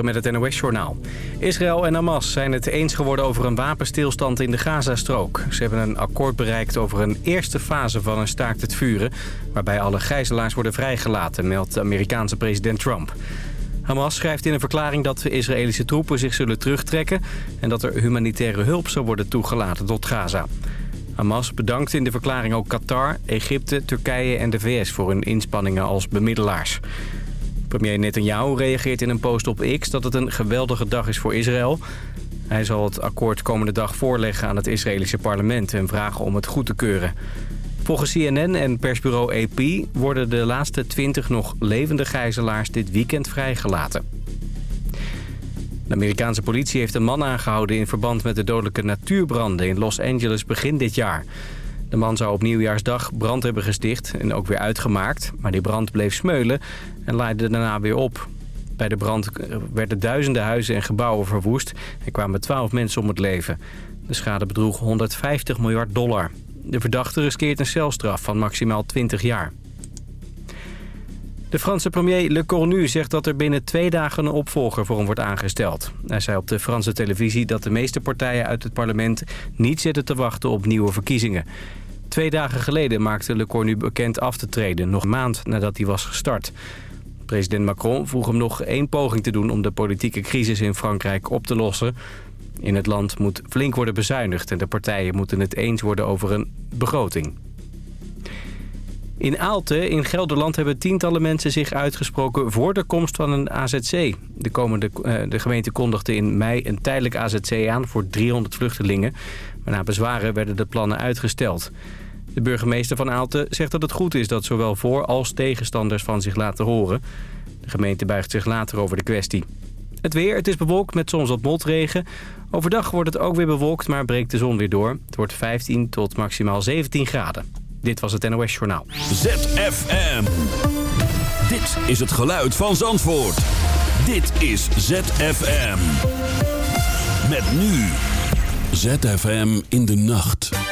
met het NOS-journaal. Israël en Hamas zijn het eens geworden over een wapenstilstand in de Gazastrook. Ze hebben een akkoord bereikt over een eerste fase van een staakt het vuren... waarbij alle gijzelaars worden vrijgelaten, meldt Amerikaanse president Trump. Hamas schrijft in een verklaring dat de Israëlische troepen zich zullen terugtrekken... en dat er humanitaire hulp zal worden toegelaten tot Gaza. Hamas bedankt in de verklaring ook Qatar, Egypte, Turkije en de VS... voor hun inspanningen als bemiddelaars. Premier Netanyahu reageert in een post op X dat het een geweldige dag is voor Israël. Hij zal het akkoord komende dag voorleggen aan het Israëlische parlement en vragen om het goed te keuren. Volgens CNN en persbureau AP worden de laatste 20 nog levende gijzelaars dit weekend vrijgelaten. De Amerikaanse politie heeft een man aangehouden in verband met de dodelijke natuurbranden in Los Angeles begin dit jaar. De man zou op nieuwjaarsdag brand hebben gesticht en ook weer uitgemaakt. Maar die brand bleef smeulen en leidde daarna weer op. Bij de brand werden duizenden huizen en gebouwen verwoest... en kwamen twaalf mensen om het leven. De schade bedroeg 150 miljard dollar. De verdachte riskeert een celstraf van maximaal 20 jaar. De Franse premier Le Cornu zegt dat er binnen twee dagen een opvolger voor hem wordt aangesteld. Hij zei op de Franse televisie dat de meeste partijen uit het parlement niet zitten te wachten op nieuwe verkiezingen. Twee dagen geleden maakte Le Cornu bekend af te treden, nog een maand nadat hij was gestart. President Macron vroeg hem nog één poging te doen om de politieke crisis in Frankrijk op te lossen. In het land moet flink worden bezuinigd en de partijen moeten het eens worden over een begroting. In Aalte in Gelderland hebben tientallen mensen zich uitgesproken voor de komst van een AZC. De, komende, eh, de gemeente kondigde in mei een tijdelijk AZC aan voor 300 vluchtelingen. Maar na bezwaren werden de plannen uitgesteld. De burgemeester van Aalte zegt dat het goed is dat zowel voor- als tegenstanders van zich laten horen. De gemeente buigt zich later over de kwestie. Het weer, het is bewolkt met soms wat motregen. Overdag wordt het ook weer bewolkt, maar breekt de zon weer door. Het wordt 15 tot maximaal 17 graden. Dit was het NOS Journaal. ZFM. Dit is het geluid van Zandvoort. Dit is ZFM. Met nu. ZFM in de nacht.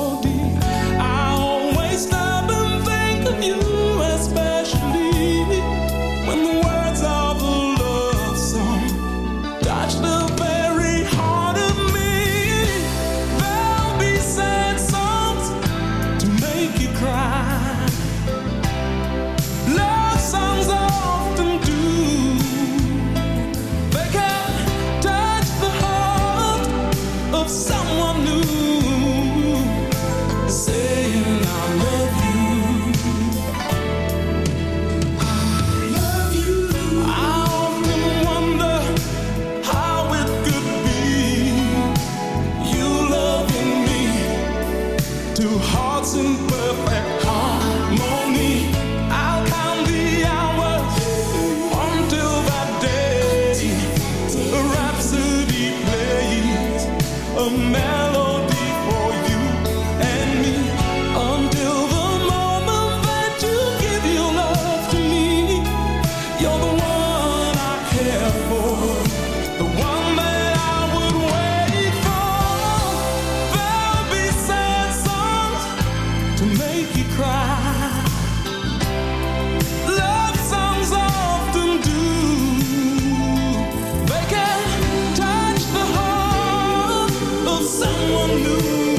someone new.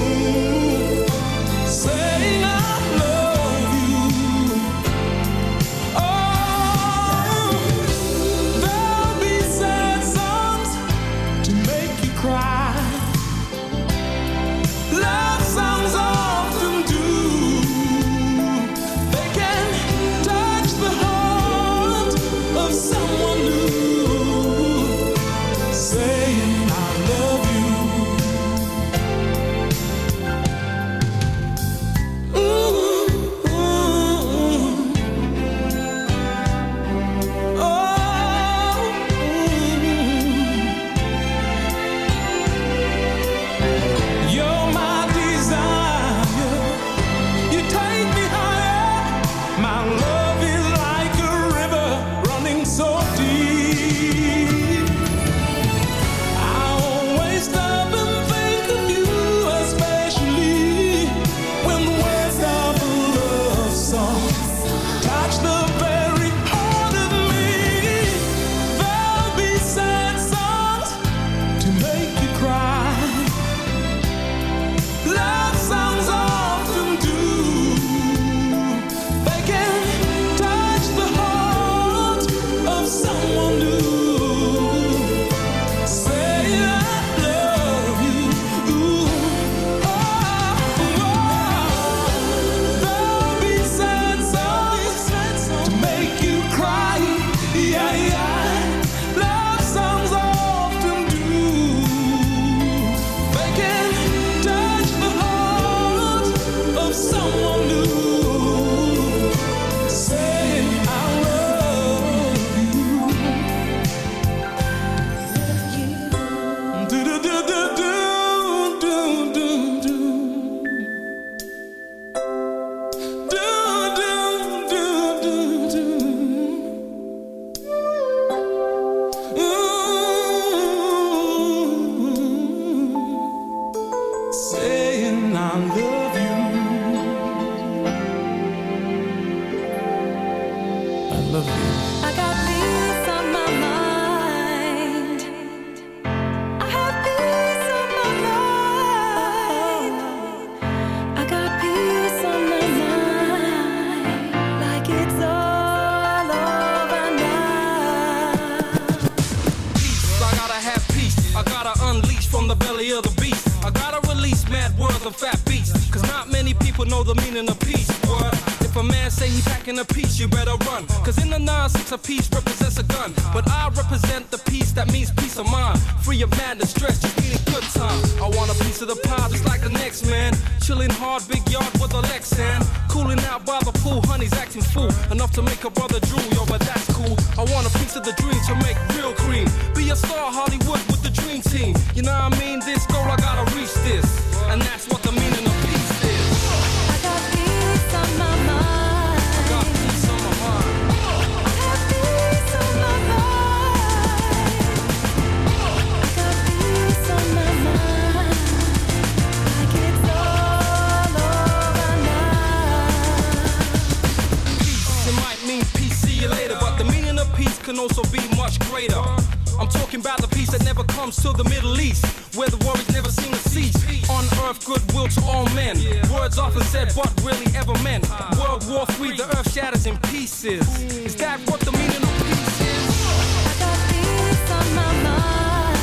unseen of seeds. On earth, goodwill to all men. Words often said, but really ever meant. World War III, the earth shatters in pieces. Is that what the meaning of peace is? I got peace on my mind.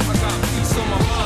I got peace on my mind.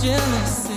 Just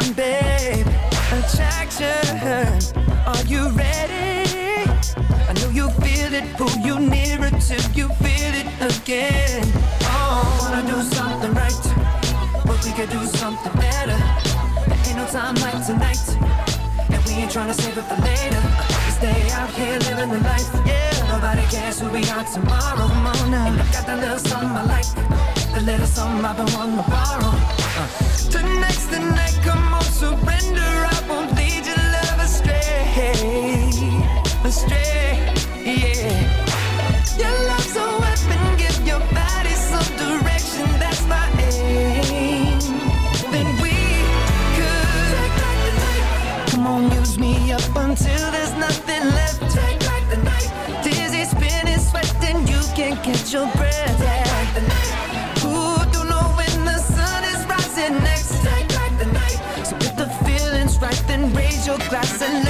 on, babe. Attraction, are you ready? I know you feel it, pull you nearer till you feel it again. Oh, I wanna do something right, but we could do something better. There ain't no time like tonight, and we ain't trying to save it for later. We stay out here living the life, yeah. Nobody cares who we are tomorrow, Mona. I got that little something I like, the little something I've been wanting to borrow. Uh. Tonight's the night surrender. glass and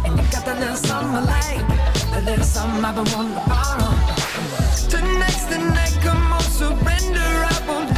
a little something I like, a little something I've been wanting to borrow. Tonight's the night, come on, surrender. I won't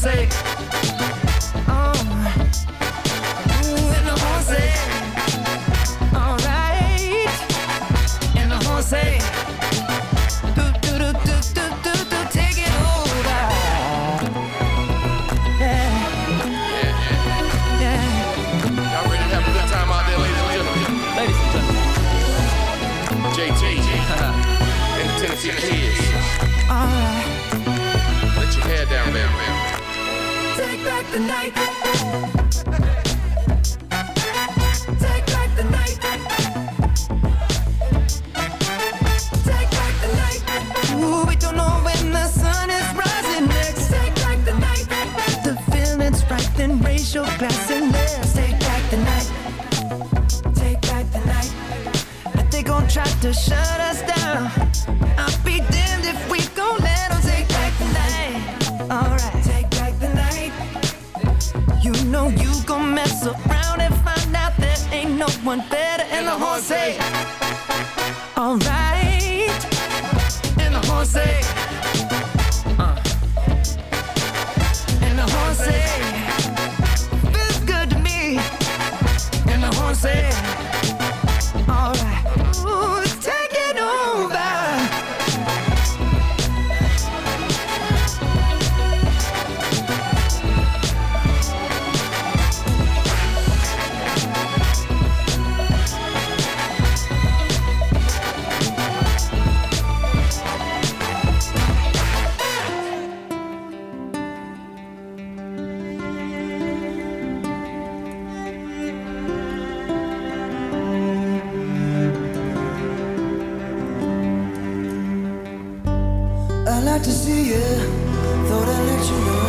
say. like to see you. Thought I'd let you know.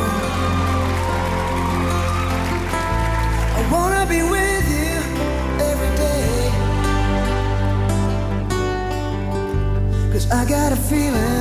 I wanna be with you every day. Cause I got a feeling.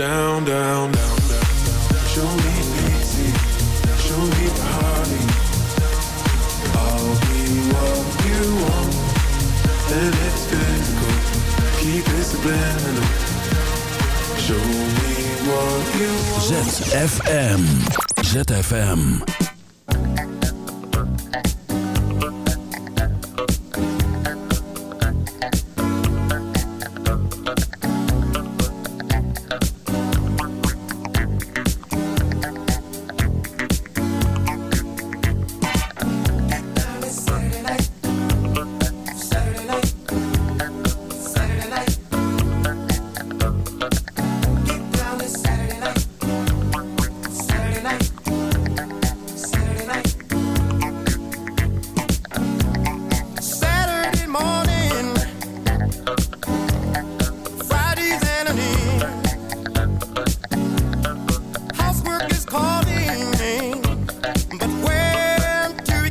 down, down, down, down. Show me show me. I'll be what you want, and it's physical. Keep it subliminal. Show me what you want. ZFM, ZFM.